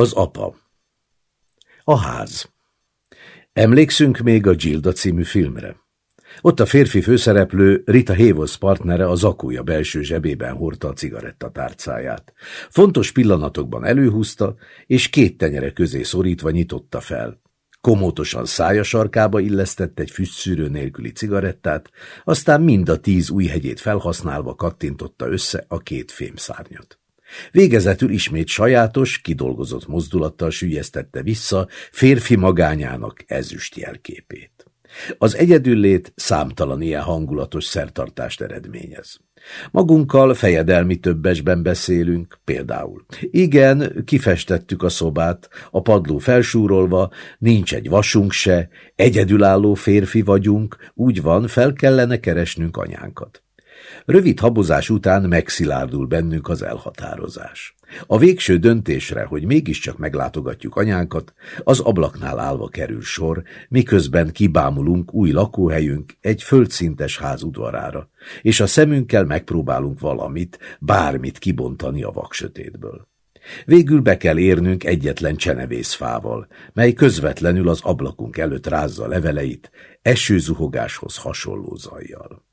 Az apa. A ház. Emlékszünk még a Gilda című filmre. Ott a férfi főszereplő Rita Hayworth partnere a zakója belső zsebében hordta a cigarettatárcáját. Fontos pillanatokban előhúzta, és két tenyere közé szorítva nyitotta fel. Komótosan szája sarkába illesztett egy füstszűrő nélküli cigarettát, aztán mind a tíz új hegyét felhasználva kattintotta össze a két fémszárnyat. Végezetül ismét sajátos, kidolgozott mozdulattal sülyeztette vissza férfi magányának ezüst jelképét. Az egyedüllét számtalan ilyen hangulatos szertartást eredményez. Magunkkal fejedelmi többesben beszélünk, például. Igen, kifestettük a szobát, a padló felsúrolva, nincs egy vasunk se, egyedülálló férfi vagyunk, úgy van, fel kellene keresnünk anyánkat. Rövid habozás után megszilárdul bennünk az elhatározás. A végső döntésre, hogy mégiscsak meglátogatjuk anyánkat, az ablaknál állva kerül sor, miközben kibámulunk új lakóhelyünk egy földszintes ház udvarára, és a szemünkkel megpróbálunk valamit, bármit kibontani a vaksötétből. Végül be kell érnünk egyetlen csenevészfával, mely közvetlenül az ablakunk előtt rázza leveleit, esőzuhogáshoz hasonló zajjal.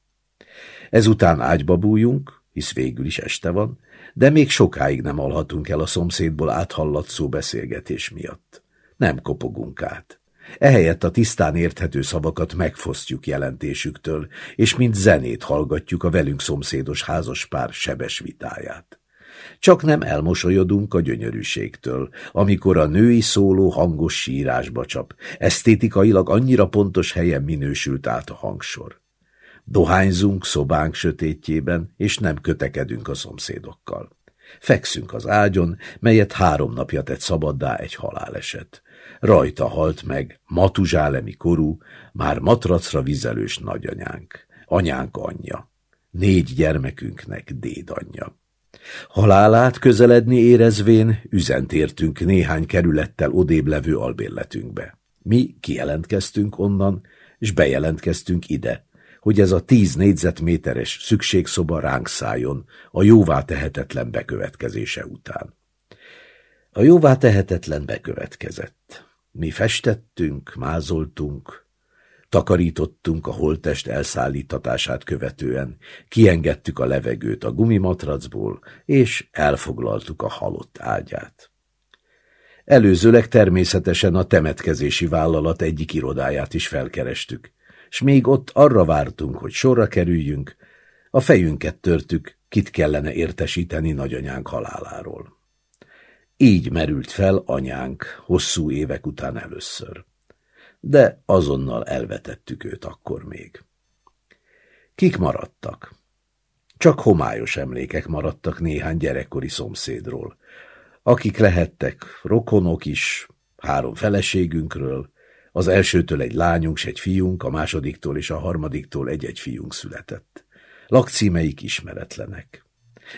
Ezután ágyba bújunk, hisz végül is este van, de még sokáig nem alhatunk el a szomszédból áthallatszó beszélgetés miatt. Nem kopogunk át. Ehelyett a tisztán érthető szavakat megfosztjuk jelentésüktől, és mint zenét hallgatjuk a velünk szomszédos házaspár sebes vitáját. Csak nem elmosolyodunk a gyönyörűségtől, amikor a női szóló hangos sírásba csap, esztétikailag annyira pontos helyen minősült át a hangsor. Dohányzunk szobánk sötétjében, és nem kötekedünk a szomszédokkal. Fekszünk az ágyon, melyet három napja tett szabaddá egy haláleset. Rajta halt meg matuzsálemi korú, már matracra vizelős nagyanyánk, anyánk anyja. Négy gyermekünknek dédanyja. Halálát közeledni érezvén üzent értünk néhány kerülettel odébb levő albérletünkbe. Mi kijelentkeztünk onnan, és bejelentkeztünk ide, hogy ez a tíz négyzetméteres szükségszoba ránk szálljon a jóvá tehetetlen bekövetkezése után. A jóvá tehetetlen bekövetkezett. Mi festettünk, mázoltunk, takarítottunk a holtest elszállítatását követően, kiengedtük a levegőt a gumimatracból, és elfoglaltuk a halott ágyát. Előzőleg természetesen a temetkezési vállalat egyik irodáját is felkerestük, s még ott arra vártunk, hogy sorra kerüljünk, a fejünket törtük, kit kellene értesíteni nagyanyánk haláláról. Így merült fel anyánk hosszú évek után először. De azonnal elvetettük őt akkor még. Kik maradtak? Csak homályos emlékek maradtak néhány gyerekkori szomszédról, akik lehettek rokonok is, három feleségünkről, az elsőtől egy lányunk, s egy fiunk, a másodiktól és a harmadiktól egy-egy fiunk született. Lakcímeik ismeretlenek.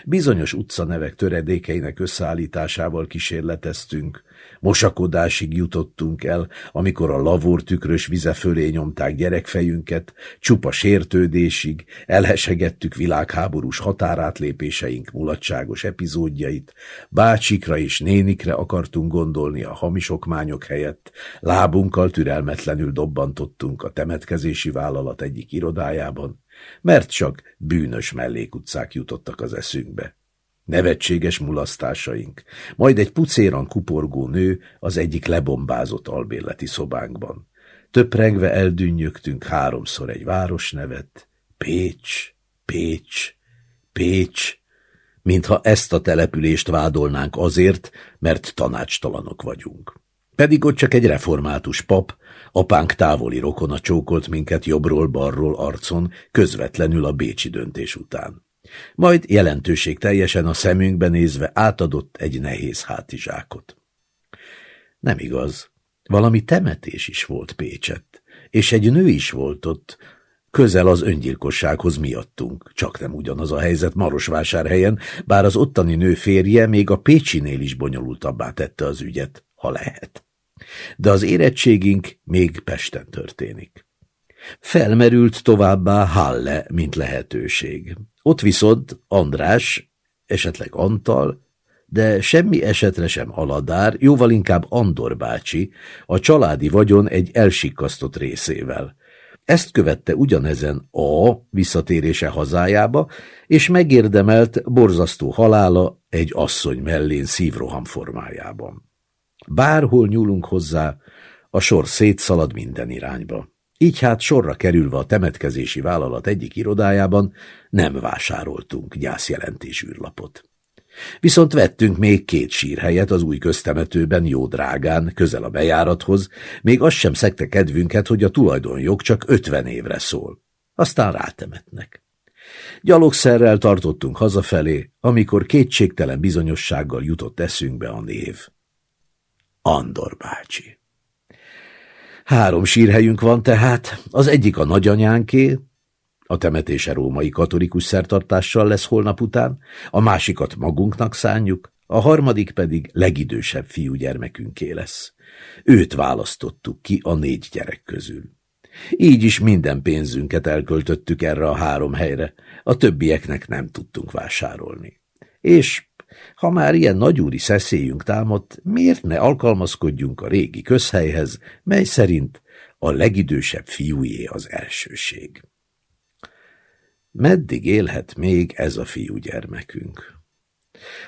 Bizonyos utcanevek töredékeinek összeállításával kísérleteztünk, Mosakodásig jutottunk el, amikor a lavor tükrös vize fölé nyomták gyerekfejünket, csupa sértődésig, elhesegettük világháborús határátlépéseink mulatságos epizódjait, bácsikra és nénikre akartunk gondolni a hamisokmányok helyett, lábunkkal türelmetlenül dobbantottunk a temetkezési vállalat egyik irodájában, mert csak bűnös mellékutcák jutottak az eszünkbe nevetséges mulasztásaink, majd egy pucéran kuporgó nő az egyik lebombázott albérleti szobánkban. Töprengve eldünnyögtünk háromszor egy városnevet, Pécs, Pécs, Pécs, mintha ezt a települést vádolnánk azért, mert tanácstalanok vagyunk. Pedig ott csak egy református pap, apánk távoli rokona csókolt minket jobbról-balról arcon, közvetlenül a bécsi döntés után. Majd jelentőség teljesen a szemünkbe nézve átadott egy nehéz hátizsákot. Nem igaz. Valami temetés is volt Pécsett, és egy nő is volt ott, közel az öngyilkossághoz miattunk. Csak nem ugyanaz a helyzet Marosvásárhelyen, bár az ottani nő férje még a Pécsinél is bonyolultabbá tette az ügyet, ha lehet. De az érettségünk még Pesten történik. Felmerült továbbá Halle, mint lehetőség. Ott viszont András, esetleg Antal, de semmi esetre sem Aladár, jóval inkább Andor bácsi, a családi vagyon egy elsikkasztott részével. Ezt követte ugyanezen A visszatérése hazájába, és megérdemelt borzasztó halála egy asszony mellén szívroham formájában. Bárhol nyúlunk hozzá, a sor szétszalad minden irányba. Így hát sorra kerülve a temetkezési vállalat egyik irodájában nem vásároltunk gyászjelentés űrlapot. Viszont vettünk még két sírhelyet az új köztemetőben jó drágán, közel a bejárathoz, még az sem szekte kedvünket, hogy a tulajdonjog csak ötven évre szól. Aztán rátemetnek. Gyalogszerrel tartottunk hazafelé, amikor kétségtelen bizonyossággal jutott eszünkbe a név. Andor bácsi. Három sírhelyünk van tehát, az egyik a nagyanyánké, a temetése római katolikus szertartással lesz holnap után, a másikat magunknak szánjuk, a harmadik pedig legidősebb fiúgyermekünké lesz. Őt választottuk ki a négy gyerek közül. Így is minden pénzünket elköltöttük erre a három helyre, a többieknek nem tudtunk vásárolni. És ha már ilyen nagyúri szeszélyünk támadt, miért ne alkalmazkodjunk a régi közhelyhez, mely szerint a legidősebb fiújé az elsőség. Meddig élhet még ez a fiúgyermekünk?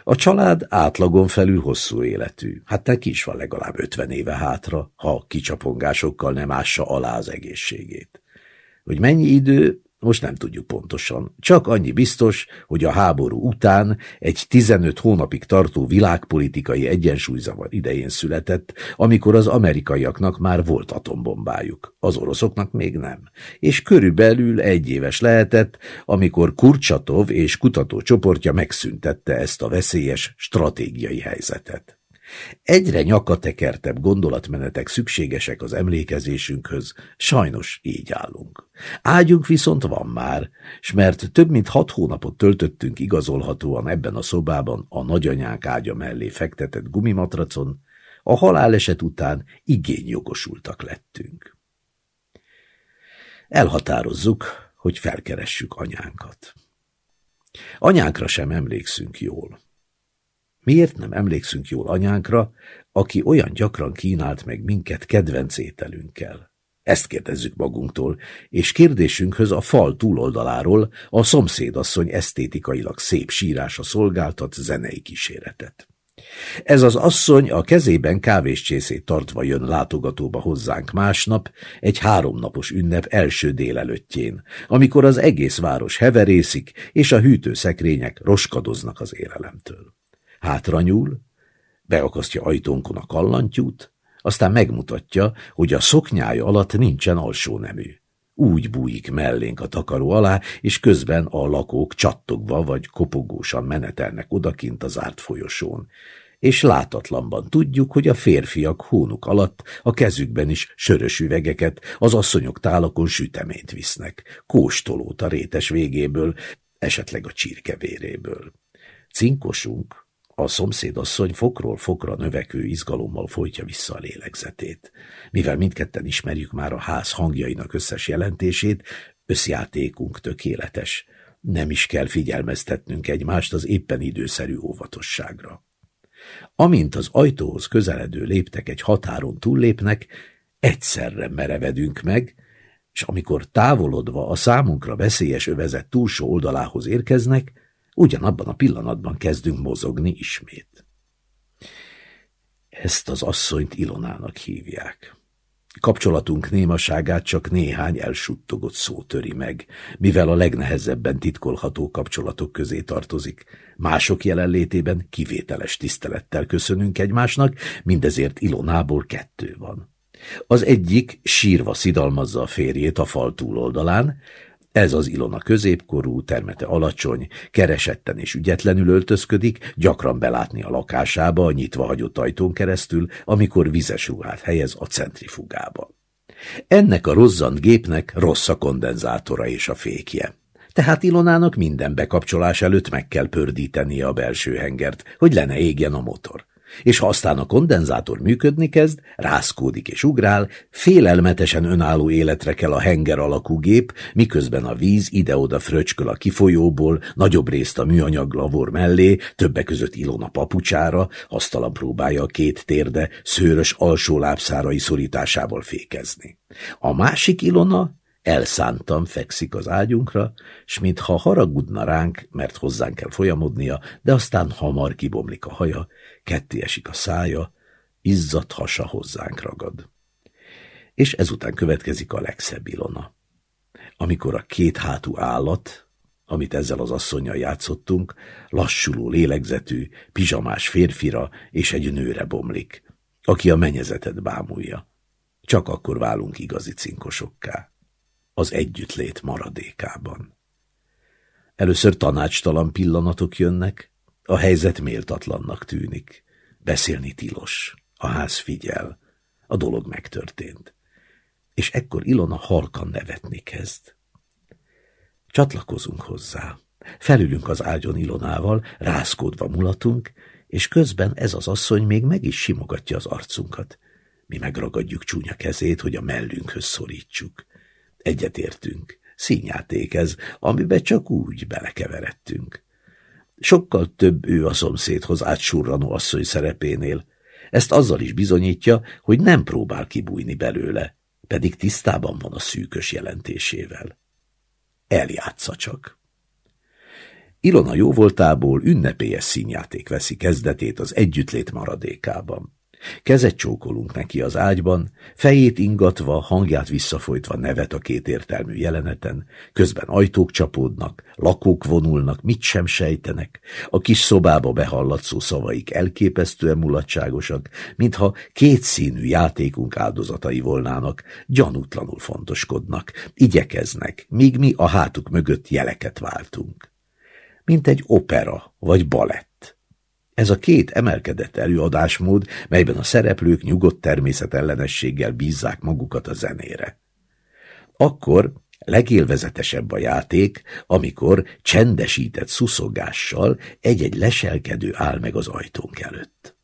A család átlagon felül hosszú életű, hát neki is van legalább ötven éve hátra, ha kicsapongásokkal nem ássa alá az egészségét. Hogy mennyi idő, most nem tudjuk pontosan. Csak annyi biztos, hogy a háború után egy 15 hónapig tartó világpolitikai egyensúlyzavar idején született, amikor az amerikaiaknak már volt atombombájuk, az oroszoknak még nem. És körülbelül egy éves lehetett, amikor Kurcsatov és kutatócsoportja megszüntette ezt a veszélyes stratégiai helyzetet. Egyre nyakatekertebb gondolatmenetek szükségesek az emlékezésünkhöz, sajnos így állunk. Ágyunk viszont van már, s mert több mint hat hónapot töltöttünk igazolhatóan ebben a szobában a nagyanyák ágya mellé fektetett gumimatracon, a haláleset után igényjogosultak lettünk. Elhatározzuk, hogy felkeressük anyánkat. Anyánkra sem emlékszünk jól. Miért nem emlékszünk jól anyánkra, aki olyan gyakran kínált meg minket kedvenc ételünkkel? Ezt kérdezzük magunktól, és kérdésünkhöz a fal túloldaláról a szomszédasszony esztétikailag szép sírása szolgáltat zenei kíséretet. Ez az asszony a kezében kávéscsészét tartva jön látogatóba hozzánk másnap, egy háromnapos ünnep első délelőttjén, amikor az egész város heverészik, és a hűtőszekrények roskadoznak az élelemtől hátra nyúl, beakasztja ajtónkon a kallantyút, aztán megmutatja, hogy a szoknyája alatt nincsen alsó nemű. Úgy bújik mellénk a takaró alá, és közben a lakók csattogva vagy kopogósan menetelnek odakint az zárt folyosón. És látatlanban tudjuk, hogy a férfiak hónuk alatt a kezükben is sörös üvegeket, az asszonyok tálakon süteményt visznek, kóstolót a rétes végéből, esetleg a csirkevéréből. Cinkosunk, a szomszédasszony fokról fokra növekvő izgalommal folytja vissza a lélegzetét. Mivel mindketten ismerjük már a ház hangjainak összes jelentését, összjátékunk tökéletes. Nem is kell figyelmeztetnünk egymást az éppen időszerű óvatosságra. Amint az ajtóhoz közeledő léptek egy határon túllépnek, egyszerre merevedünk meg, és amikor távolodva a számunkra veszélyes övezet túlsó oldalához érkeznek, Ugyanabban a pillanatban kezdünk mozogni ismét. Ezt az asszonyt Ilonának hívják. Kapcsolatunk némaságát csak néhány elsuttogott szó töri meg, mivel a legnehezebben titkolható kapcsolatok közé tartozik. Mások jelenlétében kivételes tisztelettel köszönünk egymásnak, mindezért Ilonából kettő van. Az egyik sírva szidalmazza a férjét a fal túloldalán, ez az Ilona középkorú, termete alacsony, keresetten és ügyetlenül öltözködik, gyakran belátni a lakásába a nyitva hagyott ajtón keresztül, amikor vizes ruhát helyez a centrifugába. Ennek a rozzant gépnek rossz a kondenzátora és a fékje. Tehát Ilonának minden bekapcsolás előtt meg kell pördítenie a belső hengert, hogy le ne égjen a motor. És ha aztán a kondenzátor működni kezd, rászkódik és ugrál, félelmetesen önálló életre kell a henger alakú gép, miközben a víz ide-oda fröcsköl a kifolyóból, nagyobb részt a műanyag lavor mellé, többek között Ilona papucsára, hasztalan próbálja a két térde szőrös alsó lábszárai szorításából fékezni. A másik Ilona Elszántam fekszik az ágyunkra, s mintha haragudna ránk, mert hozzánk kell folyamodnia, de aztán hamar kibomlik a haja, ketté esik a szája, izzadt hasa hozzánk ragad. És ezután következik a legszebb Ilona. Amikor a két hátú állat, amit ezzel az asszonyjal játszottunk, lassuló lélegzetű, pizsamás férfira és egy nőre bomlik, aki a menyezetet bámulja. Csak akkor válunk igazi cinkosokká az együttlét maradékában. Először tanácstalan pillanatok jönnek, a helyzet méltatlannak tűnik. Beszélni tilos, a ház figyel, a dolog megtörtént. És ekkor Ilona halkan nevetni kezd. Csatlakozunk hozzá. Felülünk az ágyon Ilonával, rászkódva mulatunk, és közben ez az asszony még meg is simogatja az arcunkat. Mi megragadjuk csúnya kezét, hogy a mellünkhöz szorítsuk. Egyetértünk. Színjáték ez, amibe csak úgy belekeveredtünk. Sokkal több ő a szomszédhoz átsurranó asszony szerepénél. Ezt azzal is bizonyítja, hogy nem próbál kibújni belőle, pedig tisztában van a szűkös jelentésével. Eljátsza csak. Ilona jóvoltából ünnepélyes színjáték veszi kezdetét az együttlét maradékában. Kezet csókolunk neki az ágyban, fejét ingatva, hangját visszafolytva nevet a kétértelmű jeleneten, közben ajtók csapódnak, lakók vonulnak, mit sem sejtenek, a kis szobába behallatszó szavaik elképesztően mulatságosak, mintha kétszínű játékunk áldozatai volnának, gyanútlanul fontoskodnak, igyekeznek, míg mi a hátuk mögött jeleket váltunk. Mint egy opera vagy balett. Ez a két emelkedett előadásmód, melyben a szereplők nyugodt természetellenességgel bízzák magukat a zenére. Akkor legélvezetesebb a játék, amikor csendesített szuszogással egy-egy leselkedő áll meg az ajtónk előtt.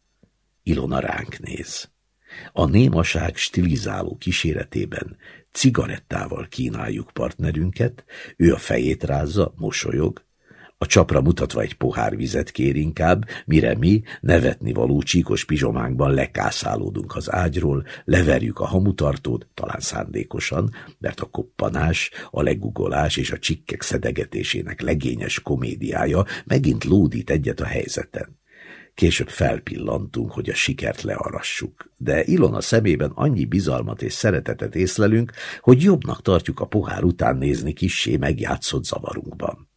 Ilona ránk néz. A némaság stilizáló kíséretében cigarettával kínáljuk partnerünket, ő a fejét rázza, mosolyog, a csapra mutatva egy pohár vizet kér inkább, mire mi nevetni való csíkos pizsománkban lekászálódunk az ágyról, leverjük a hamutartót, talán szándékosan, mert a koppanás, a legugolás és a csikkek szedegetésének legényes komédiája megint lódít egyet a helyzeten. Később felpillantunk, hogy a sikert learassuk, de Ilona szemében annyi bizalmat és szeretetet észlelünk, hogy jobbnak tartjuk a pohár után nézni kissé megjátszott zavarunkban.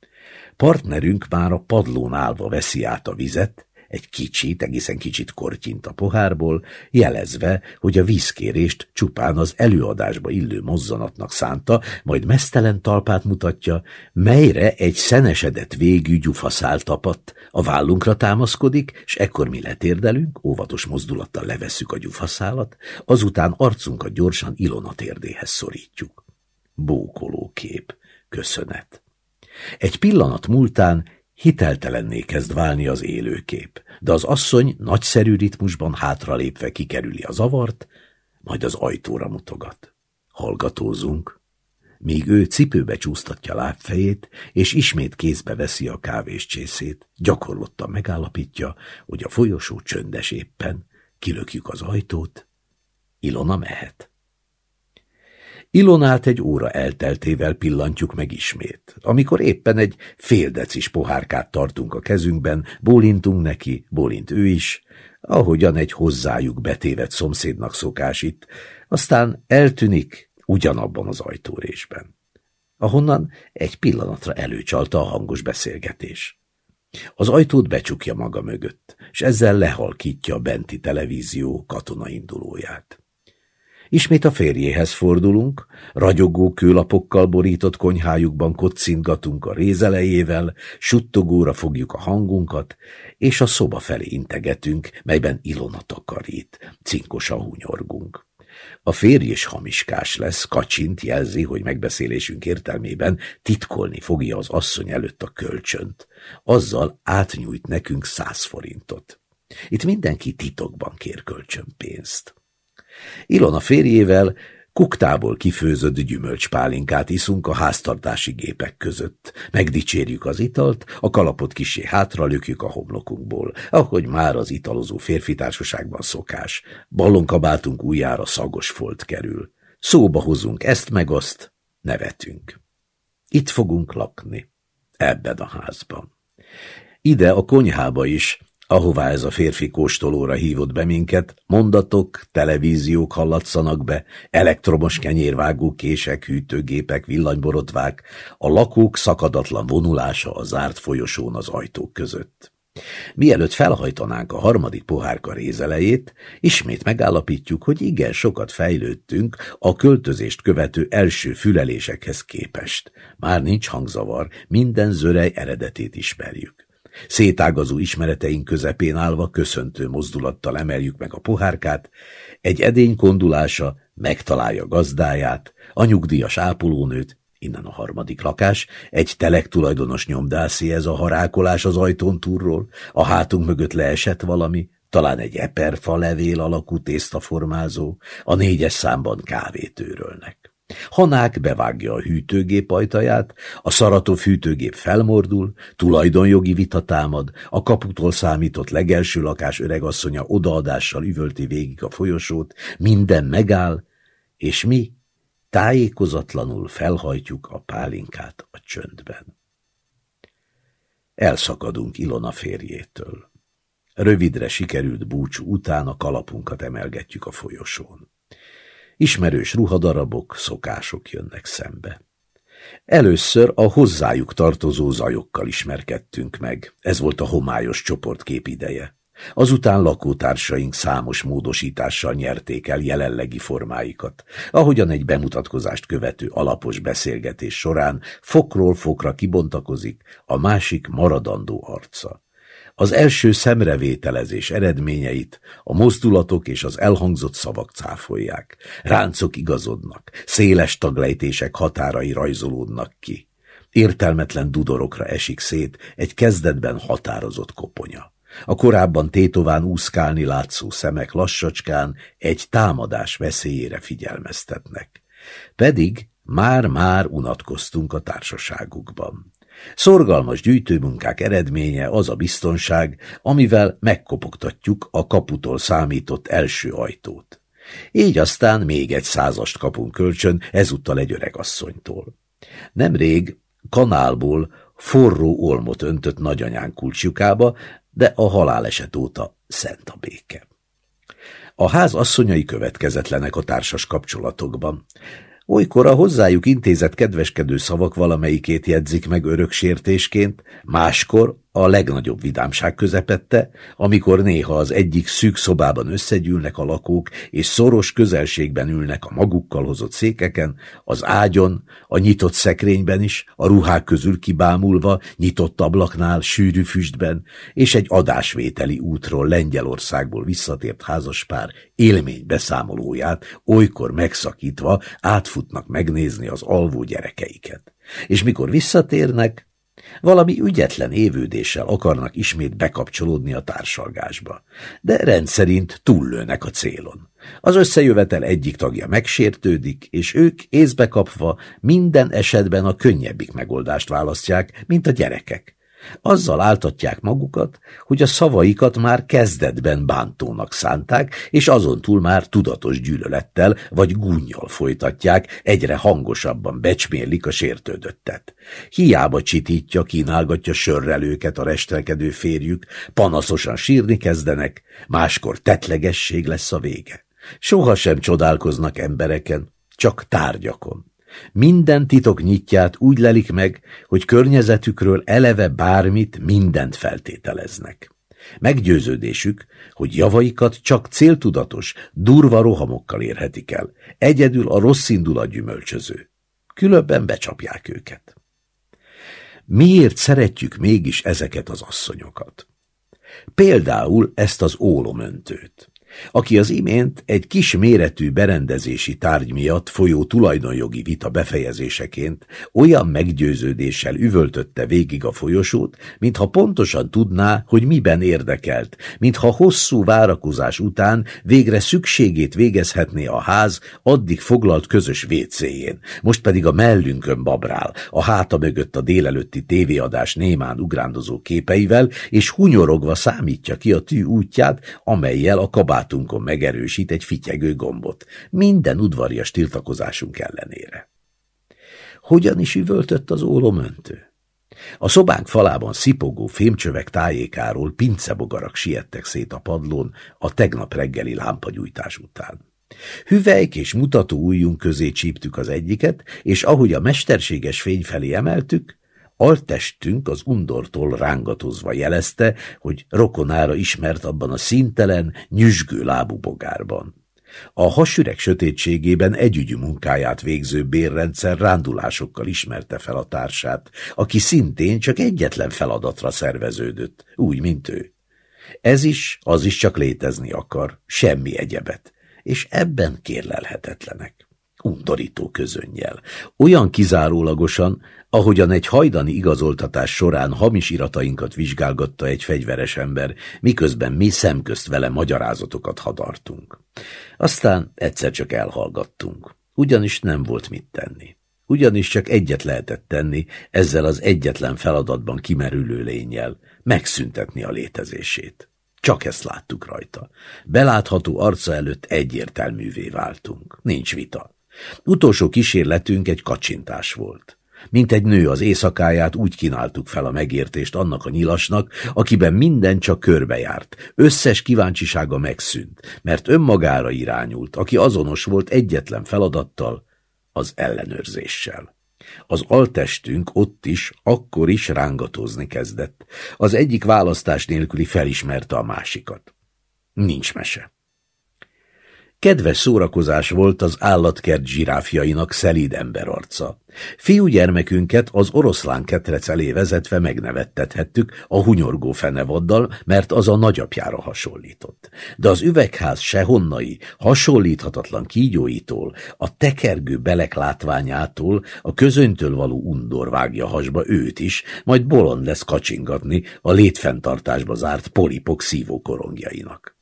Partnerünk már a padlón állva veszi át a vizet, egy kicsit, egészen kicsit kortyint a pohárból, jelezve, hogy a vízkérést csupán az előadásba illő mozzanatnak szánta, majd mesztelen talpát mutatja, melyre egy szenesedett végű gyufaszál tapadt, a vállunkra támaszkodik, s ekkor mi letérdelünk, óvatos mozdulattal levesszük a gyufaszálat, azután arcunkat gyorsan Ilona térdéhez szorítjuk. Bókoló kép, köszönet. Egy pillanat múltán hiteltelenné kezd válni az élőkép, de az asszony nagyszerű ritmusban hátralépve kikerüli a zavart, majd az ajtóra mutogat. Hallgatózunk, míg ő cipőbe csúsztatja lábfejét, és ismét kézbe veszi a kávéscsészét, gyakorlottan megállapítja, hogy a folyosó csöndes éppen, kilökjük az ajtót, Ilona mehet. Ilonát egy óra elteltével pillantjuk meg ismét. Amikor éppen egy féldecis pohárkát tartunk a kezünkben, bólintunk neki, bólint ő is, ahogyan egy hozzájuk betévet szomszédnak szokás itt, aztán eltűnik ugyanabban az ajtórésben, ahonnan egy pillanatra előcsalta a hangos beszélgetés. Az ajtót becsukja maga mögött, és ezzel lehalkítja a benti televízió katonaindulóját. Ismét a férjéhez fordulunk, ragyogó kőlapokkal borított konyhájukban kocintgatunk a rézelejével, suttogóra fogjuk a hangunkat, és a szoba felé integetünk, melyben Ilona takarít, cinkosan hunyorgunk. A férj is hamiskás lesz, kacsint jelzi, hogy megbeszélésünk értelmében titkolni fogja az asszony előtt a kölcsönt. Azzal átnyújt nekünk száz forintot. Itt mindenki titokban kér kölcsönpénzt. Ilona férjével Kuktából kifőzött gyümölcspálinkát iszunk a háztartási gépek között. Megdicsérjük az italt, a kalapot kisé hátralökjük a homlokunkból, ahogy már az italozó férfitársaságban szokás. Ballonkabátunk újjára szagos folt kerül. Szóba hozunk ezt meg azt, nevetünk. Itt fogunk lakni, ebben a házban. Ide a konyhába is, ahová ez a férfi kóstolóra hívott be minket, mondatok, televíziók hallatszanak be, elektromos kenyérvágó kések, hűtőgépek, villanyborotvák, a lakók szakadatlan vonulása a zárt folyosón az ajtók között. Mielőtt felhajtanánk a harmadik pohárka rézelejét, ismét megállapítjuk, hogy igen sokat fejlődtünk a költözést követő első fülelésekhez képest. Már nincs hangzavar, minden zörej eredetét ismerjük. Szétágazó ismereteink közepén állva köszöntő mozdulattal emeljük meg a pohárkát, egy edény kondulása megtalálja gazdáját, a nyugdíjas ápolónőt, innen a harmadik lakás, egy telek tulajdonos nyomdászi ez a harákolás az ajtón túlról, a hátunk mögött leesett valami, talán egy eperfa levél alakú tésztaformázó, a négyes számban kávét őrölnek. Hanák bevágja a hűtőgép ajtaját, a Szaratov hűtőgép felmordul, tulajdonjogi vita támad, a kaputól számított legelső lakás öregasszonya odaadással üvölti végig a folyosót, minden megáll, és mi tájékozatlanul felhajtjuk a pálinkát a csöndben. Elszakadunk Ilona férjétől. Rövidre sikerült búcsú után a kalapunkat emelgetjük a folyosón. Ismerős ruhadarabok, szokások jönnek szembe. Először a hozzájuk tartozó zajokkal ismerkedtünk meg. Ez volt a homályos csoportkép ideje. Azután lakótársaink számos módosítással nyerték el jelenlegi formáikat, ahogyan egy bemutatkozást követő alapos beszélgetés során fokról fokra kibontakozik a másik maradandó arca. Az első szemrevételezés eredményeit a mozdulatok és az elhangzott szavak cáfolják. Ráncok igazodnak, széles taglejtések határai rajzolódnak ki. Értelmetlen dudorokra esik szét egy kezdetben határozott koponya. A korábban tétován úszkálni látszó szemek lassacskán egy támadás veszélyére figyelmeztetnek. Pedig már-már unatkoztunk a társaságukban. Szorgalmas gyűjtőmunkák eredménye az a biztonság, amivel megkopogtatjuk a kaputól számított első ajtót. Így aztán még egy százast kapunk kölcsön, ezúttal egy öregasszonytól. Nemrég kanálból forró olmot öntött nagyanyán kulcsjukába, de a haláleset óta szent a béke. A ház asszonyai következetlenek a társas kapcsolatokban. Olykor a hozzájuk intézett kedveskedő szavak valamelyikét jegyzik meg öröksértésként, máskor a legnagyobb vidámság közepette, amikor néha az egyik szűk szobában összegyűlnek a lakók, és szoros közelségben ülnek a magukkal hozott székeken, az ágyon, a nyitott szekrényben is, a ruhák közül kibámulva, nyitott ablaknál, sűrű füstben, és egy adásvételi útról Lengyelországból visszatért házaspár élmény beszámolóját olykor megszakítva átfutnak megnézni az alvó gyerekeiket. És mikor visszatérnek, valami ügyetlen évődéssel akarnak ismét bekapcsolódni a társalgásba, de rendszerint túllőnek a célon. Az összejövetel egyik tagja megsértődik, és ők észbe kapva minden esetben a könnyebbik megoldást választják, mint a gyerekek. Azzal áltatják magukat, hogy a szavaikat már kezdetben bántónak szánták, és azon túl már tudatos gyűlölettel vagy gúnyjal folytatják, egyre hangosabban becsmérlik a sértődöttet. Hiába csitítja, kínálgatja sörrel őket a restelkedő férjük, panaszosan sírni kezdenek, máskor tetlegesség lesz a vége. Soha sem csodálkoznak embereken, csak tárgyakon. Minden titok nyitját úgy lelik meg, hogy környezetükről eleve bármit, mindent feltételeznek. Meggyőződésük, hogy javaikat csak céltudatos, durva rohamokkal érhetik el, egyedül a rossz indulat gyümölcsöző. Különben becsapják őket. Miért szeretjük mégis ezeket az asszonyokat? Például ezt az ólomöntőt. Aki az imént egy kis méretű berendezési tárgy miatt folyó tulajdonjogi vita befejezéseként olyan meggyőződéssel üvöltötte végig a folyosót, mintha pontosan tudná, hogy miben érdekelt, mintha hosszú várakozás után végre szükségét végezhetné a ház addig foglalt közös vécéjén, most pedig a mellünkön babrál, a háta mögött a délelőtti tévéadás némán ugrándozó képeivel, és hunyorogva számítja ki a tű útját, amelyel a kabát kabátunkon megerősít egy fityegő gombot, minden udvarias tiltakozásunk ellenére. Hogyan is üvöltött az ólomöntő? A szobánk falában szipogó fémcsövek tájékáról pincebogarak siettek szét a padlón a tegnap reggeli lámpagyújtás után. Hüvelyk és mutató ujjunk közé csíptük az egyiket, és ahogy a mesterséges fény felé emeltük, Altestünk az undortól rángatozva jelezte, hogy rokonára ismert abban a szintelen, nyüzsgő lábú bogárban. A hasüreg sötétségében együgyű munkáját végző bérrendszer rándulásokkal ismerte fel a társát, aki szintén csak egyetlen feladatra szerveződött, úgy, mint ő. Ez is, az is csak létezni akar, semmi egyebet, és ebben kérlelhetetlenek undorító közönnyel. Olyan kizárólagosan, ahogyan egy hajdani igazoltatás során hamis iratainkat vizsgálgatta egy fegyveres ember, miközben mi szemközt vele magyarázatokat hadartunk. Aztán egyszer csak elhallgattunk, ugyanis nem volt mit tenni. Ugyanis csak egyet lehetett tenni ezzel az egyetlen feladatban kimerülő lényel, megszüntetni a létezését. Csak ezt láttuk rajta. Belátható arca előtt egyértelművé váltunk. Nincs vita. Utolsó kísérletünk egy kacsintás volt. Mint egy nő az éjszakáját úgy kínáltuk fel a megértést annak a nyilasnak, akiben minden csak körbejárt, összes kíváncsisága megszűnt, mert önmagára irányult, aki azonos volt egyetlen feladattal, az ellenőrzéssel. Az altestünk ott is, akkor is rángatozni kezdett. Az egyik választás nélküli felismerte a másikat. Nincs mese. Kedves szórakozás volt az állatkert zsiráfjainak szelíd emberarca. Fiúgyermekünket az oroszlán ketrec elé vezetve megnevettethettük a hunyorgó fenevaddal, mert az a nagyapjára hasonlított. De az üvegház sehonnai, hasonlíthatatlan kígyóitól, a tekergő belek látványától, a közöntől való undor vágja hasba őt is, majd bolond lesz kacsingatni a létfenntartásba zárt polipok szívókorongjainak.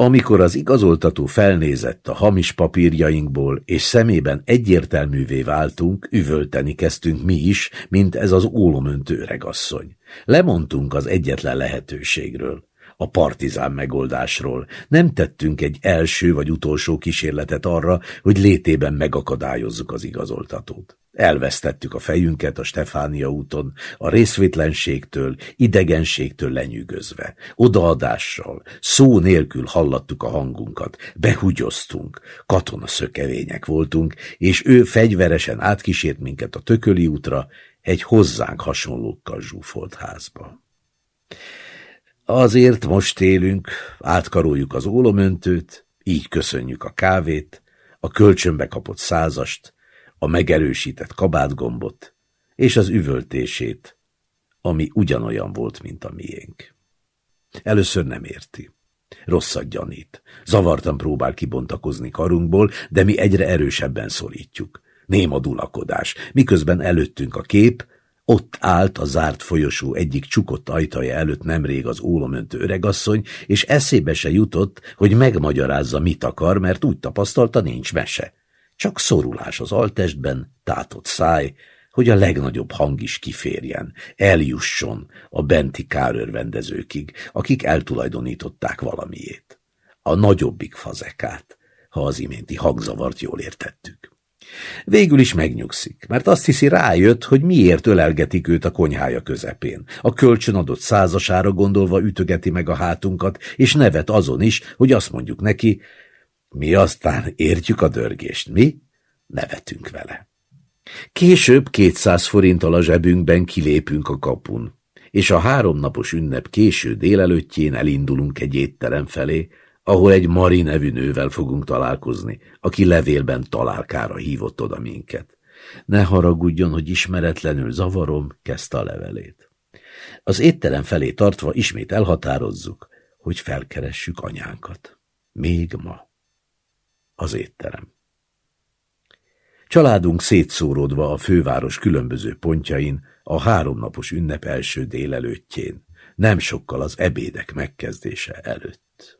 Amikor az igazoltató felnézett a hamis papírjainkból, és szemében egyértelművé váltunk, üvölteni kezdtünk mi is, mint ez az ólomöntő öregasszony. Lemondtunk az egyetlen lehetőségről, a partizán megoldásról. Nem tettünk egy első vagy utolsó kísérletet arra, hogy létében megakadályozzuk az igazoltatót. Elvesztettük a fejünket a Stefánia úton, a részvétlenségtől, idegenségtől lenyűgözve. Odaadással, szó nélkül hallattuk a hangunkat, behugyoztunk, katona szökevények voltunk, és ő fegyveresen átkísért minket a tököli útra, egy hozzánk hasonlókkal zsúfolt házba. Azért most élünk, átkaroljuk az ólomöntőt, így köszönjük a kávét, a kölcsönbe kapott százast, a megerősített kabátgombot és az üvöltését, ami ugyanolyan volt, mint a miénk. Először nem érti. Rosszat gyanít. Zavartan próbál kibontakozni karunkból, de mi egyre erősebben szorítjuk. Néma dulakodás, miközben előttünk a kép, ott állt a zárt folyosó egyik csukott ajtaja előtt nemrég az ólomöntő öregasszony, és eszébe se jutott, hogy megmagyarázza, mit akar, mert úgy tapasztalta, nincs mese. Csak szorulás az altestben, tátott száj, hogy a legnagyobb hang is kiférjen, eljusson a benti kárörvendezőkig, akik eltulajdonították valamiét. A nagyobbik fazekát, ha az iménti hangzavart jól értettük. Végül is megnyugszik, mert azt hiszi rájött, hogy miért ölelgetik őt a konyhája közepén. A kölcsön adott százasára gondolva ütögeti meg a hátunkat, és nevet azon is, hogy azt mondjuk neki, mi aztán értjük a dörgést, mi? Nevetünk vele. Később kétszáz forinttal a zsebünkben kilépünk a kapun, és a háromnapos ünnep késő délelőttjén elindulunk egy étterem felé, ahol egy Mari nevű nővel fogunk találkozni, aki levélben találkára hívott oda minket. Ne haragudjon, hogy ismeretlenül zavarom, kezdte a levelét. Az étterem felé tartva ismét elhatározzuk, hogy felkeressük anyánkat. Még ma. Az étterem. Családunk szétszóródva a főváros különböző pontjain, a háromnapos ünnep első délelőttjén, nem sokkal az ebédek megkezdése előtt.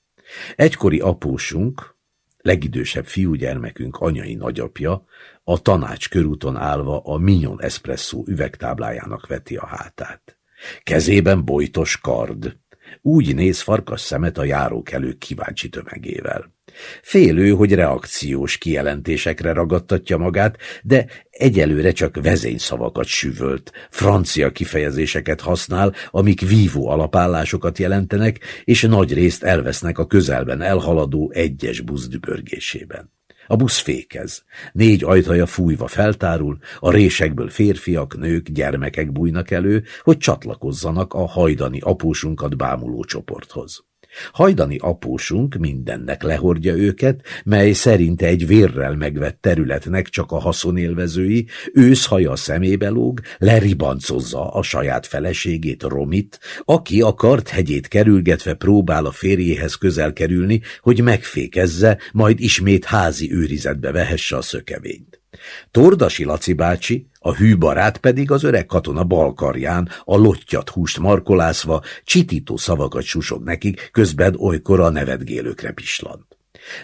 Egykori apósunk, legidősebb fiúgyermekünk anyai nagyapja, a tanács körúton állva a Mignon Espresso üvegtáblájának veti a hátát. Kezében bojtos kard. Úgy néz farkas szemet a járókelők kíváncsi tömegével. Félő, hogy reakciós kijelentésekre ragadtatja magát, de egyelőre csak vezényszavakat süvölt, francia kifejezéseket használ, amik vívó alapállásokat jelentenek, és nagy részt elvesznek a közelben elhaladó egyes busz dübörgésében. A busz fékez. Négy ajtaja fújva feltárul, a résekből férfiak, nők, gyermekek bújnak elő, hogy csatlakozzanak a hajdani apósunkat bámuló csoporthoz. Hajdani apósunk mindennek lehordja őket, mely szerinte egy vérrel megvett területnek csak a haszonélvezői, őszhaja szemébe lóg, leribancozza a saját feleségét, Romit, aki a karthegyét kerülgetve próbál a férjéhez közel kerülni, hogy megfékezze, majd ismét házi őrizetbe vehesse a szökevényt. Tordasi Laci bácsi, a hű barát pedig az öreg katona balkarján, a lottyat húst markolászva, csitító szavakat susog nekik, közben olykor a nevetgélőkre pislant.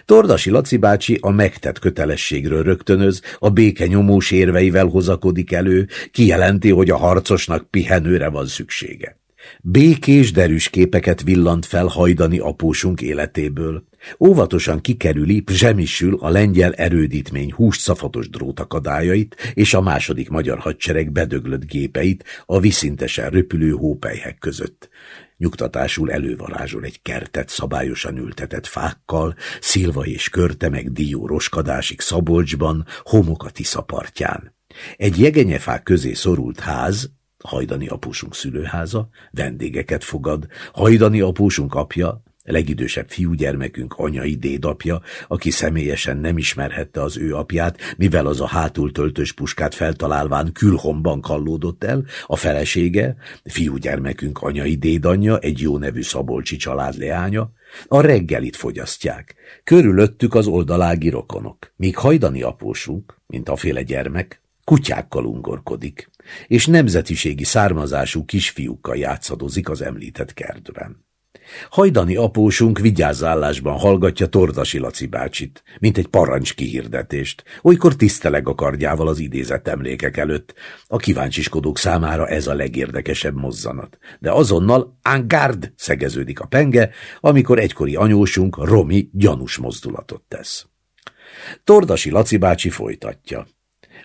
Tordasi Laci bácsi a megtett kötelességről rögtönöz, a béke nyomós érveivel hozakodik elő, kijelenti, hogy a harcosnak pihenőre van szüksége. Békés derűs képeket villant fel hajdani apósunk életéből. Óvatosan kikerüli, zsemisül a lengyel erődítmény hústszafatos drótakadályait és a második magyar hadsereg bedöglött gépeit a viszintesen röpülő hópelyhek között. Nyugtatásul elővarázsol egy kertet szabályosan ültetett fákkal, szilva és körte meg dió roskadásig Szabolcsban, homok a Tisza partján. Egy jegenyefák közé szorult ház, hajdani apósunk szülőháza, vendégeket fogad, hajdani apósunk apja, legidősebb fiúgyermekünk anyai dédapja, aki személyesen nem ismerhette az ő apját, mivel az a hátul töltős puskát feltalálván külhomban kallódott el, a felesége, fiúgyermekünk anyai dédanyja, egy jó nevű szabolcsi család leánya, a reggelit fogyasztják. Körülöttük az oldalági rokonok, míg hajdani apósunk, mint a féle gyermek, kutyákkal ungorkodik, és nemzetiségi származású kisfiúkkal játszadozik az említett kertben. Hajdani apósunk vigyázállásban hallgatja Tordasi Laci bácsit, mint egy parancs kihirdetést. Olykor tiszteleg a kardjával az idézett emlékek előtt. A kíváncsiskodók számára ez a legérdekesebb mozzanat. De azonnal Angard szegeződik a penge, amikor egykori anyósunk Romi gyanús mozdulatot tesz. Tordasi Laci bácsi folytatja.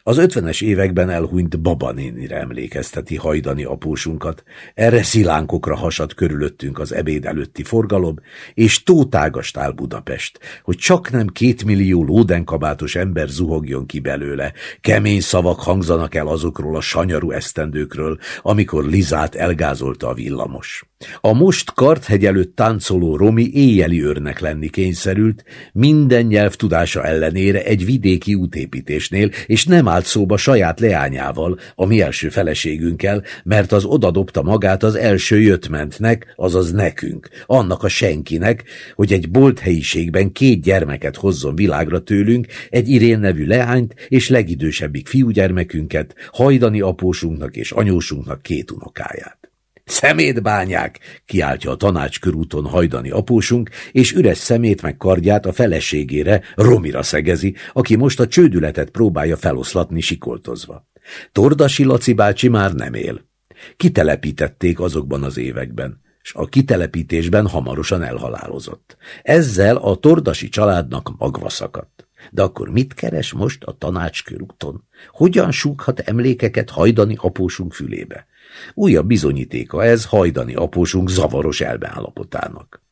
Az ötvenes években elhunyt babanénire emlékezteti hajdani apósunkat, erre szilánkokra hasad körülöttünk az ebéd előtti forgalom, és tótágast áll Budapest, hogy csak nem két millió lódenkabátos ember zuhogjon ki belőle, kemény szavak hangzanak el azokról a sanyarú esztendőkről, amikor Lizát elgázolta a villamos. A most karthegy előtt táncoló Romi éjjeli őrnek lenni kényszerült, minden nyelv tudása ellenére egy vidéki útépítésnél, és nem állt szóba saját leányával, a mi első feleségünkkel, mert az odadobta magát az első jöttmentnek, azaz nekünk, annak a senkinek, hogy egy bolt helyiségben két gyermeket hozzon világra tőlünk, egy Irén nevű leányt és legidősebbik fiúgyermekünket, hajdani apósunknak és anyósunknak két unokáját. Szemétbányák! kiáltja a tanácskörúton hajdani apósunk, és üres szemét meg kardját a feleségére, Romira szegezi, aki most a csődületet próbálja feloszlatni sikoltozva. Tordasi Laci bácsi már nem él. Kitelepítették azokban az években, és a kitelepítésben hamarosan elhalálozott. Ezzel a Tordasi családnak magva szakadt. De akkor mit keres most a tanácskörúton? Hogyan súghat emlékeket hajdani apósunk fülébe? Újabb bizonyítéka ez hajdani apósunk zavaros elbeállapotának.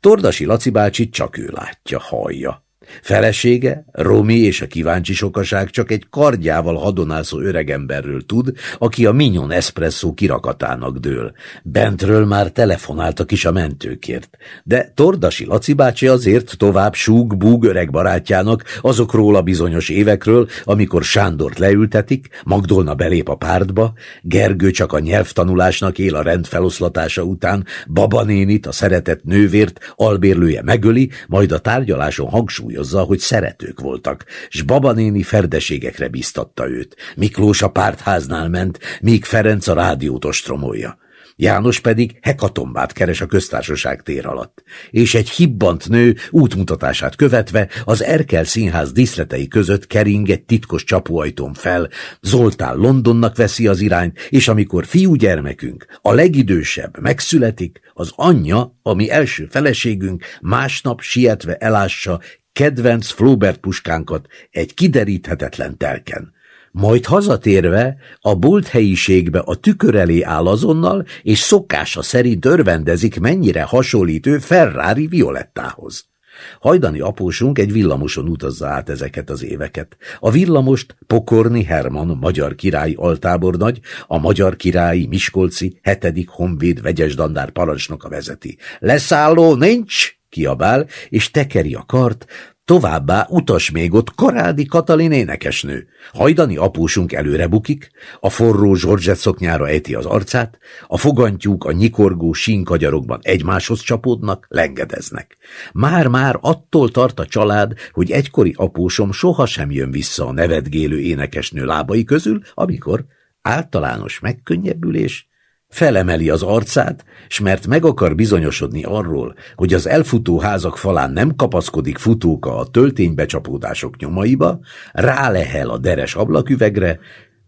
Tordasi Laci bácsi csak ő látja, hallja. Felesége, Romi és a kíváncsi sokaság csak egy kardjával hadonászó öregemberről tud, aki a Mignon Espresso kirakatának dől. Bentről már telefonáltak is a mentőkért. De Tordasi Laci bácsi azért tovább súg-búg öreg barátjának azokról a bizonyos évekről, amikor Sándort leültetik, Magdolna belép a pártba, Gergő csak a nyelvtanulásnak él a rend feloszlatása után, Babanénit, a szeretett nővért, albérlője megöli, majd a tárgyaláson hangsúlyozza, hogy szeretők voltak, s babanéni ferdeségekre biztatta őt. Miklós a pártháznál ment, míg Ferenc a rádiót ostromolja. János pedig hekatombát keres a köztársaság tér alatt, és egy hibbant nő útmutatását követve az Erkel színház díszletei között kering egy titkos csapóajtón fel, Zoltán Londonnak veszi az irányt, és amikor fiúgyermekünk, a legidősebb megszületik, az anyja, ami első feleségünk, másnap sietve elássa kedvenc Flaubert puskánkat egy kideríthetetlen telken. Majd hazatérve a bolt helyiségbe a tükör elé áll azonnal, és szokása szerint örvendezik, mennyire hasonlít ő Ferrari Violettához. Hajdani apósunk egy villamoson utazza át ezeket az éveket. A villamost Pokorni Herman, magyar királyi altábornagy, a magyar királyi Miskolci hetedik honvéd vegyes dandár parancsnoka vezeti. Leszálló nincs! Kiabál, és tekeri a kart, Továbbá utas még ott Karádi Katalin énekesnő. Hajdani apósunk előre bukik, a forró zsorzsett szoknyára ejti az arcát, a fogantyúk a nyikorgó sínkagyarokban egymáshoz csapódnak, lengedeznek. Már-már attól tart a család, hogy egykori apósom sohasem jön vissza a nevetgélő énekesnő lábai közül, amikor általános megkönnyebbülés Felemeli az arcát, s mert meg akar bizonyosodni arról, hogy az elfutó házak falán nem kapaszkodik futóka a tölténybecsapódások nyomaiba, rálehel a deres ablaküvegre,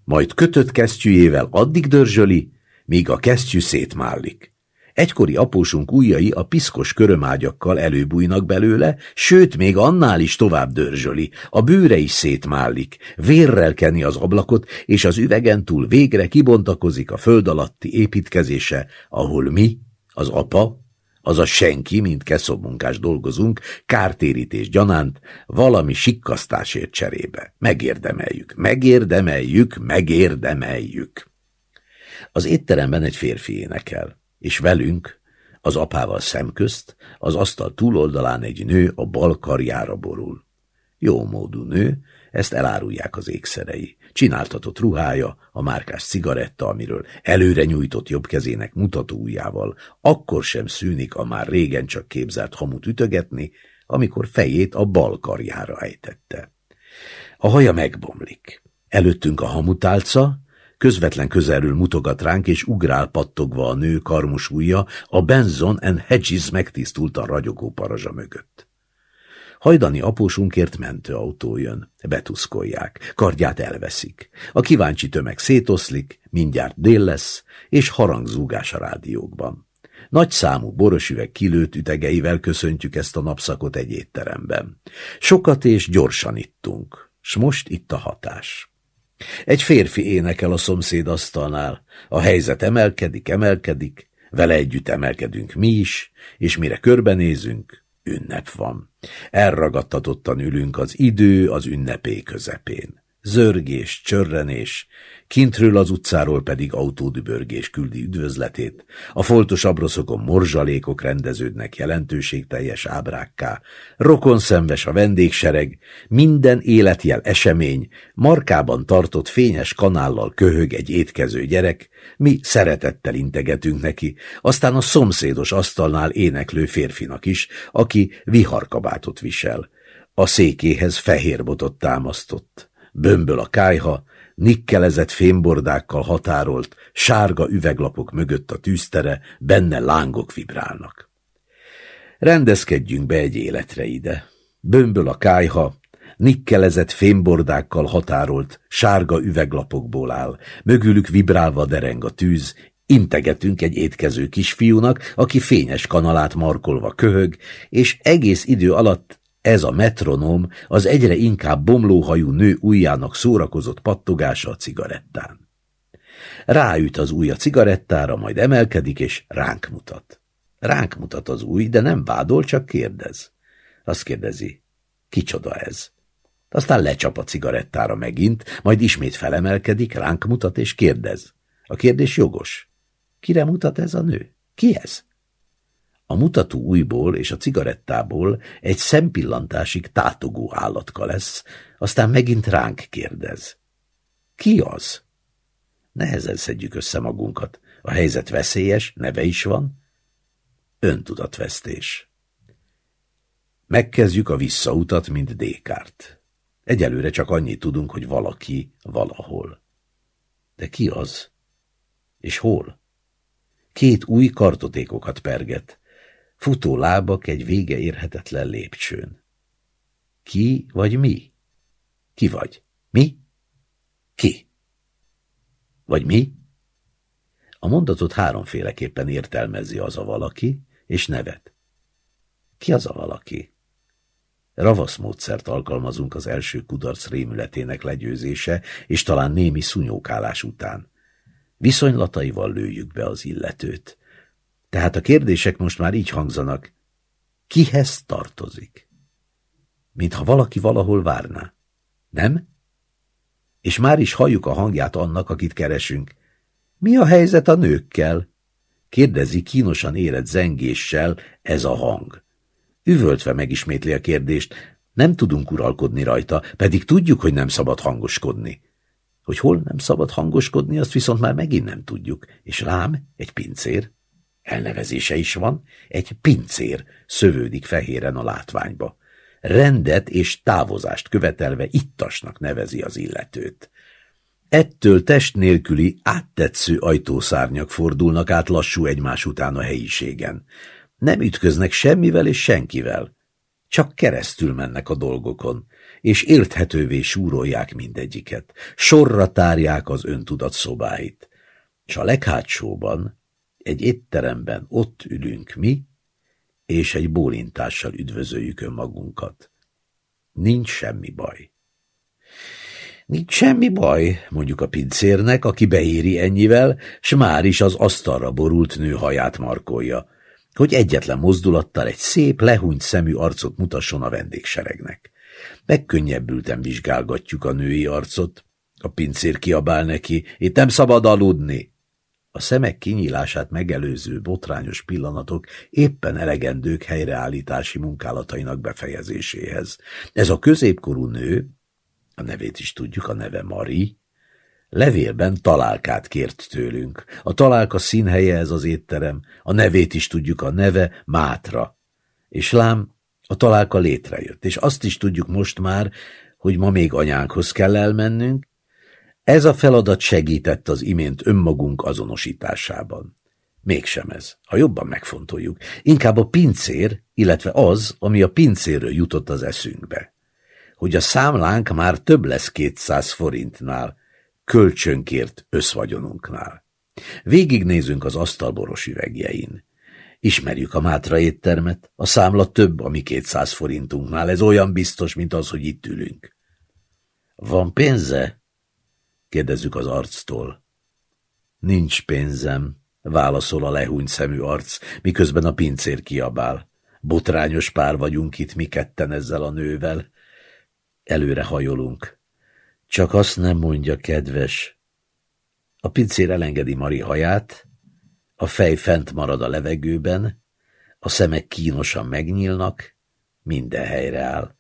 majd kötött kesztyűjével addig dörzsöli, míg a kesztyű szétmállik. Egykori apósunk ujjai a piszkos körömágyakkal előbújnak belőle, sőt, még annál is tovább dörzsöli, a bőre is szétmállik, vérrel keni az ablakot, és az üvegen túl végre kibontakozik a föld alatti építkezése, ahol mi, az apa, az a senki, mint keszobmunkás dolgozunk, kártérítés gyanánt, valami sikkasztásért cserébe. Megérdemeljük, megérdemeljük, megérdemeljük. Az étteremben egy férfi énekel és velünk, az apával szemközt, az asztal túloldalán egy nő a bal karjára borul. Jó módú nő, ezt elárulják az ékszerei. Csináltatott ruhája, a márkás cigaretta, amiről előre nyújtott jobb kezének mutatóujjával, akkor sem szűnik a már régen csak képzelt hamut ütögetni, amikor fejét a bal karjára ejtette. A haja megbomlik. Előttünk a hamutálca, Közvetlen közelről mutogat ránk, és ugrál pattogva a nő karmus ujja, a Benson and Hedges megtisztult a ragyogó parazsa mögött. Hajdani apósunkért mentőautó jön. Betuszkolják, kardját elveszik. A kíváncsi tömeg szétoszlik, mindjárt dél lesz, és harangzúgás a rádiókban. Nagy számú borosüveg kilőtt ütegeivel köszöntjük ezt a napszakot egy étteremben. Sokat és gyorsan ittunk, s most itt a hatás. Egy férfi énekel a szomszéd asztalnál. A helyzet emelkedik, emelkedik, vele együtt emelkedünk mi is, és mire körbenézünk, ünnep van. Elragadtatottan ülünk az idő az ünnepé közepén. Zörgés, csörrenés, kintről az utcáról pedig autódübörgés küldi üdvözletét, a foltos abroszokon morzsalékok rendeződnek jelentőségteljes ábrákká, rokon szemves a vendégsereg, minden életjel esemény, markában tartott fényes kanállal köhög egy étkező gyerek, mi szeretettel integetünk neki, aztán a szomszédos asztalnál éneklő férfinak is, aki viharkabátot visel. A székéhez fehér botot támasztott. Bömböl a kájha, nikkelezett fémbordákkal határolt, sárga üveglapok mögött a tűztere, benne lángok vibrálnak. Rendezkedjünk be egy életre ide. Bömböl a kájha, nikkelezett fémbordákkal határolt, sárga üveglapokból áll, mögülük vibrálva dereng a tűz, integetünk egy étkező kisfiúnak, aki fényes kanalát markolva köhög, és egész idő alatt ez a metronóm az egyre inkább bomlóhajú nő ujjának szórakozott pattogása a cigarettán. Ráüt az ujja cigarettára, majd emelkedik, és ránk mutat. Ránk mutat az új, de nem vádol, csak kérdez. Azt kérdezi, Kicsoda ez? Aztán lecsap a cigarettára megint, majd ismét felemelkedik, ránk mutat és kérdez. A kérdés jogos. Kire mutat ez a nő? Ki ez? A mutató újból és a cigarettából egy szempillantásig tátogó állatka lesz, aztán megint ránk kérdez. Ki az? Nehezen szedjük össze magunkat. A helyzet veszélyes, neve is van. Öntudatvesztés. Megkezdjük a visszautat, mint Dékárt. Egyelőre csak annyit tudunk, hogy valaki valahol. De ki az? És hol? Két új kartotékokat perget. Futó lábak egy vége érhetetlen lépcsőn. Ki vagy mi? Ki vagy? Mi? Ki? Vagy mi? A mondatot háromféleképpen értelmezi az a valaki, és nevet. Ki az a valaki? Ravasz módszert alkalmazunk az első kudarc rémületének legyőzése, és talán némi szunyókálás után. Viszonylataival lőjük be az illetőt. Tehát a kérdések most már így hangzanak. Kihez tartozik? Mintha valaki valahol várná. Nem? És már is halljuk a hangját annak, akit keresünk. Mi a helyzet a nőkkel? Kérdezi kínosan érett zengéssel ez a hang. Üvöltve megismétli a kérdést, nem tudunk uralkodni rajta, pedig tudjuk, hogy nem szabad hangoskodni. Hogy hol nem szabad hangoskodni, azt viszont már megint nem tudjuk. És rám egy pincér, elnevezése is van, egy pincér szövődik fehéren a látványba. Rendet és távozást követelve ittasnak nevezi az illetőt. Ettől test nélküli, áttetsző ajtószárnyak fordulnak át lassú egymás után a helyiségen. Nem ütköznek semmivel és senkivel. Csak keresztül mennek a dolgokon, és érthetővé súrolják mindegyiket. Sorra tárják az öntudat szobáit. És a leghátsóban, egy étteremben ott ülünk mi, és egy bólintással üdvözöljük önmagunkat. Nincs semmi baj. Nincs semmi baj, mondjuk a pincérnek, aki beéri ennyivel, s már is az asztalra borult nő haját markolja, hogy egyetlen mozdulattal egy szép, lehúnyt szemű arcot mutasson a vendégseregnek. Megkönnyebbülten vizsgálgatjuk a női arcot. A pincér kiabál neki, itt nem szabad aludni. A szemek kinyílását megelőző botrányos pillanatok éppen elegendők helyreállítási munkálatainak befejezéséhez. Ez a középkorú nő, a nevét is tudjuk, a neve Mari, levélben találkát kért tőlünk. A találka színhelye ez az étterem, a nevét is tudjuk, a neve Mátra. És lám, a találka létrejött, és azt is tudjuk most már, hogy ma még anyánkhoz kell elmennünk, ez a feladat segített az imént önmagunk azonosításában. Mégsem ez, ha jobban megfontoljuk. Inkább a pincér, illetve az, ami a pincérről jutott az eszünkbe. Hogy a számlánk már több lesz 200 forintnál, kölcsönkért összvagyonunknál. Végignézünk az asztalboros üvegjein. Ismerjük a Mátra éttermet, a számla több, ami 200 forintunknál, ez olyan biztos, mint az, hogy itt ülünk. Van pénze? Kérdezzük az arctól. Nincs pénzem, válaszol a lehúny szemű arc, miközben a pincér kiabál. Botrányos pár vagyunk itt mi ketten ezzel a nővel. Előre hajolunk. Csak azt nem mondja, kedves. A pincér elengedi Mari haját, a fej fent marad a levegőben, a szemek kínosan megnyílnak, minden helyre áll.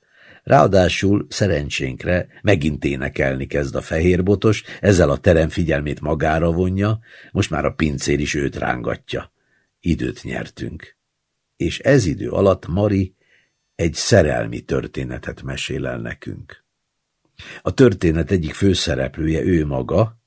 Ráadásul szerencsénkre megint énekelni kezd a fehérbotos, ezzel a terem figyelmét magára vonja, most már a pincér is őt rángatja. Időt nyertünk. És ez idő alatt Mari egy szerelmi történetet mesél el nekünk. A történet egyik főszereplője ő maga,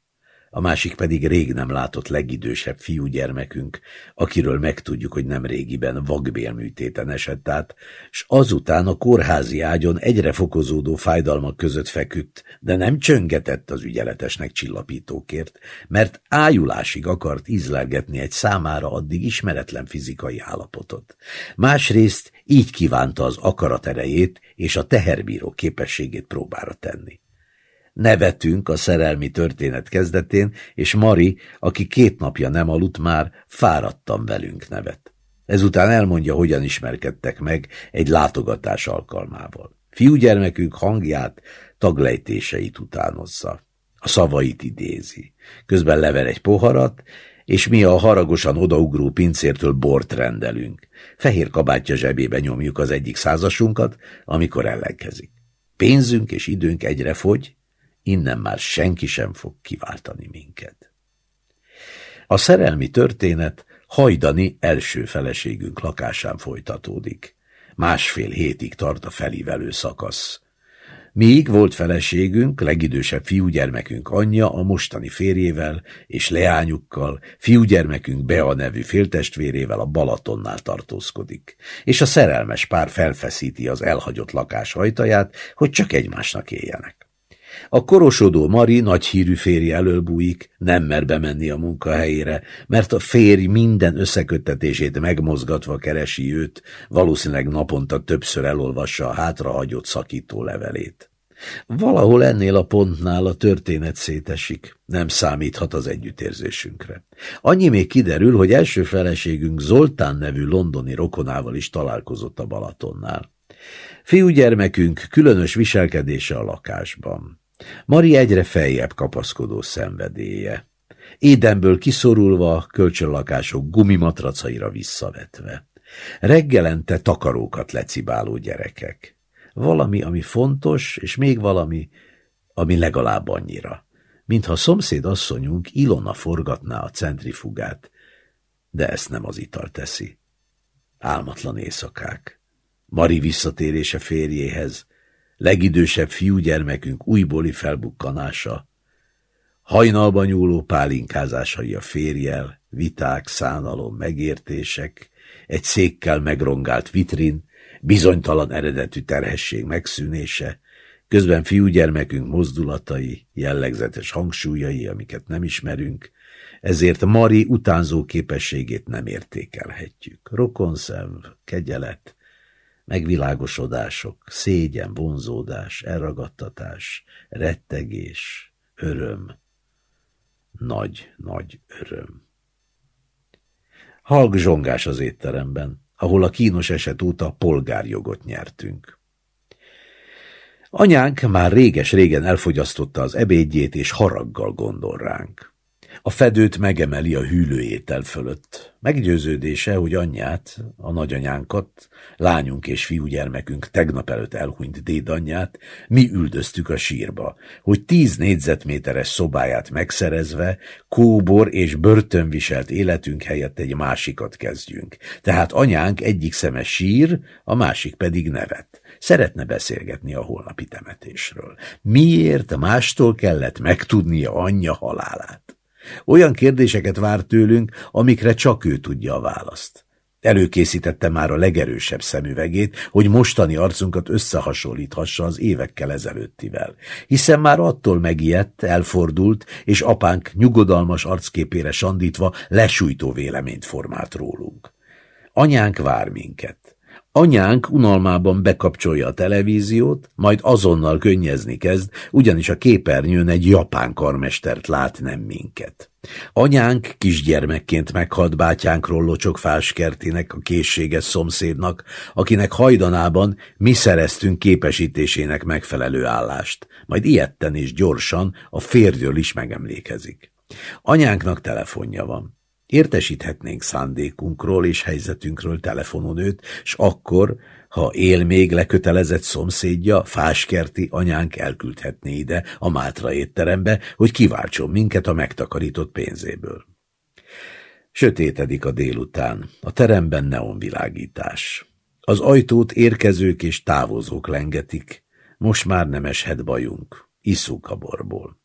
a másik pedig rég nem látott legidősebb fiúgyermekünk, akiről megtudjuk, hogy nem régiben vagbélműtéten esett át, s azután a kórházi ágyon egyre fokozódó fájdalmak között feküdt, de nem csöngetett az ügyeletesnek csillapítókért, mert ájulásig akart ízlelgetni egy számára addig ismeretlen fizikai állapotot. Másrészt így kívánta az akarat erejét és a teherbíró képességét próbára tenni. Nevetünk a szerelmi történet kezdetén, és Mari, aki két napja nem aludt már, fáradtan velünk nevet. Ezután elmondja, hogyan ismerkedtek meg egy látogatás alkalmával. Fiúgyermekünk hangját, taglejtéseit utánozza. A szavait idézi. Közben lever egy poharat, és mi a haragosan odaugró pincértől bort rendelünk. Fehér kabátja zsebébe nyomjuk az egyik százasunkat, amikor ellenkezik. Pénzünk és időnk egyre fogy, innen már senki sem fog kiváltani minket. A szerelmi történet hajdani első feleségünk lakásán folytatódik. Másfél hétig tart a felívelő szakasz. Míg volt feleségünk, legidősebb fiúgyermekünk anyja a mostani férjével és leányukkal, fiúgyermekünk Bea nevű féltestvérével a Balatonnál tartózkodik, és a szerelmes pár felfeszíti az elhagyott lakás ajtaját, hogy csak egymásnak éljenek. A korosodó Mari nagy hírű férje elől bújik, nem mer bemenni a munkahelyére, mert a férj minden összeköttetését megmozgatva keresi őt, valószínűleg naponta többször elolvassa a hátrahagyott szakító levelét. Valahol ennél a pontnál a történet szétesik, nem számíthat az együttérzésünkre. Annyi még kiderül, hogy első feleségünk Zoltán nevű londoni rokonával is találkozott a Balatonnál. Fiúgyermekünk különös viselkedése a lakásban. Mari egyre feljebb kapaszkodó szenvedélye. Édenből kiszorulva, kölcsönlakások gumimatracaira visszavetve. Reggelente takarókat lecibáló gyerekek. Valami, ami fontos, és még valami, ami legalább annyira. Mintha szomszéd asszonyunk Ilona forgatná a centrifugát, de ezt nem az ital teszi. Álmatlan éjszakák. Mari visszatérése férjéhez, legidősebb fiúgyermekünk újbóli felbukkanása, hajnalban nyúló pálinkázásai a férjel, viták, szánalom, megértések, egy székkel megrongált vitrin, bizonytalan eredetű terhesség megszűnése, közben fiúgyermekünk mozdulatai, jellegzetes hangsúlyai, amiket nem ismerünk, ezért Mari utánzó képességét nem értékelhetjük. Rokonszenv, kegyelet, megvilágosodások, szégyen, vonzódás, elragadtatás, rettegés, öröm, nagy-nagy öröm. Halk zsongás az étteremben, ahol a kínos eset óta polgárjogot nyertünk. Anyánk már réges-régen elfogyasztotta az ebédjét, és haraggal gondol ránk. A fedőt megemeli a hűlőétel fölött. Meggyőződése, hogy anyját, a nagyanyánkat, lányunk és fiúgyermekünk tegnap előtt elhunyt dédanyját, mi üldöztük a sírba, hogy tíz négyzetméteres szobáját megszerezve, kóbor és börtönviselt életünk helyett egy másikat kezdjünk. Tehát anyánk egyik szeme sír, a másik pedig nevet. Szeretne beszélgetni a holnapi temetésről. Miért mástól kellett megtudnia anyja halálát? Olyan kérdéseket vár tőlünk, amikre csak ő tudja a választ. Előkészítette már a legerősebb szemüvegét, hogy mostani arcunkat összehasonlíthassa az évekkel ezelőttivel. Hiszen már attól megijedt, elfordult, és apánk nyugodalmas arcképére sandítva lesújtó véleményt formált rólunk. Anyánk vár minket. Anyánk unalmában bekapcsolja a televíziót, majd azonnal könnyezni kezd, ugyanis a képernyőn egy japán karmestert lát, nem minket. Anyánk kisgyermekként meghalt bátyánkról locsok fáskertének, a készséges szomszédnak, akinek hajdanában mi szereztünk képesítésének megfelelő állást, majd ilyetten és gyorsan a férjől is megemlékezik. Anyánknak telefonja van. Értesíthetnénk szándékunkról és helyzetünkről telefonon őt, s akkor, ha él még lekötelezett szomszédja, fáskerti anyánk elküldhetné ide, a Mátra étterembe, hogy kiváltson minket a megtakarított pénzéből. Sötétedik a délután, a teremben neonvilágítás. Az ajtót érkezők és távozók lengetik, most már nem eshet bajunk, iszuk a borból.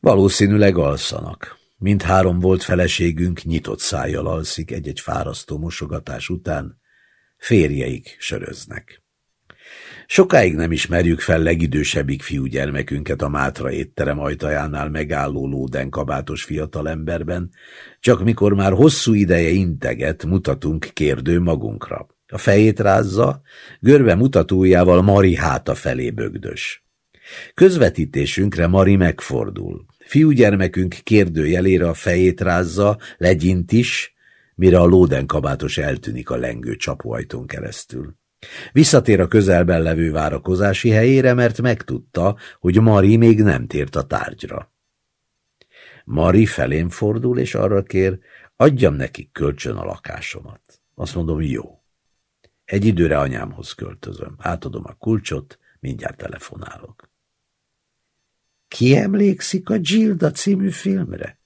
Valószínűleg alszanak. Mindhárom volt feleségünk nyitott szájjal alszik egy-egy fárasztó mosogatás után, férjeik söröznek. Sokáig nem ismerjük fel legidősebbik fiúgyermekünket a Mátra étterem ajtajánál megálló lóden kabátos fiatalemberben, csak mikor már hosszú ideje integet, mutatunk kérdő magunkra. A fejét rázza, görbe mutatójával Mari háta felé bögdös. Közvetítésünkre Mari megfordul. Fiúgyermekünk kérdőjelére a fejét rázza, legyint is, mire a lóden kabátos eltűnik a lengő csapóajtón keresztül. Visszatér a közelben levő várakozási helyére, mert megtudta, hogy Mari még nem tért a tárgyra. Mari felém fordul, és arra kér, adjam nekik kölcsön a lakásomat. Azt mondom, jó. Egy időre anyámhoz költözöm. Átadom a kulcsot, mindjárt telefonálok. Ki emlékszik a Gilda című filmre?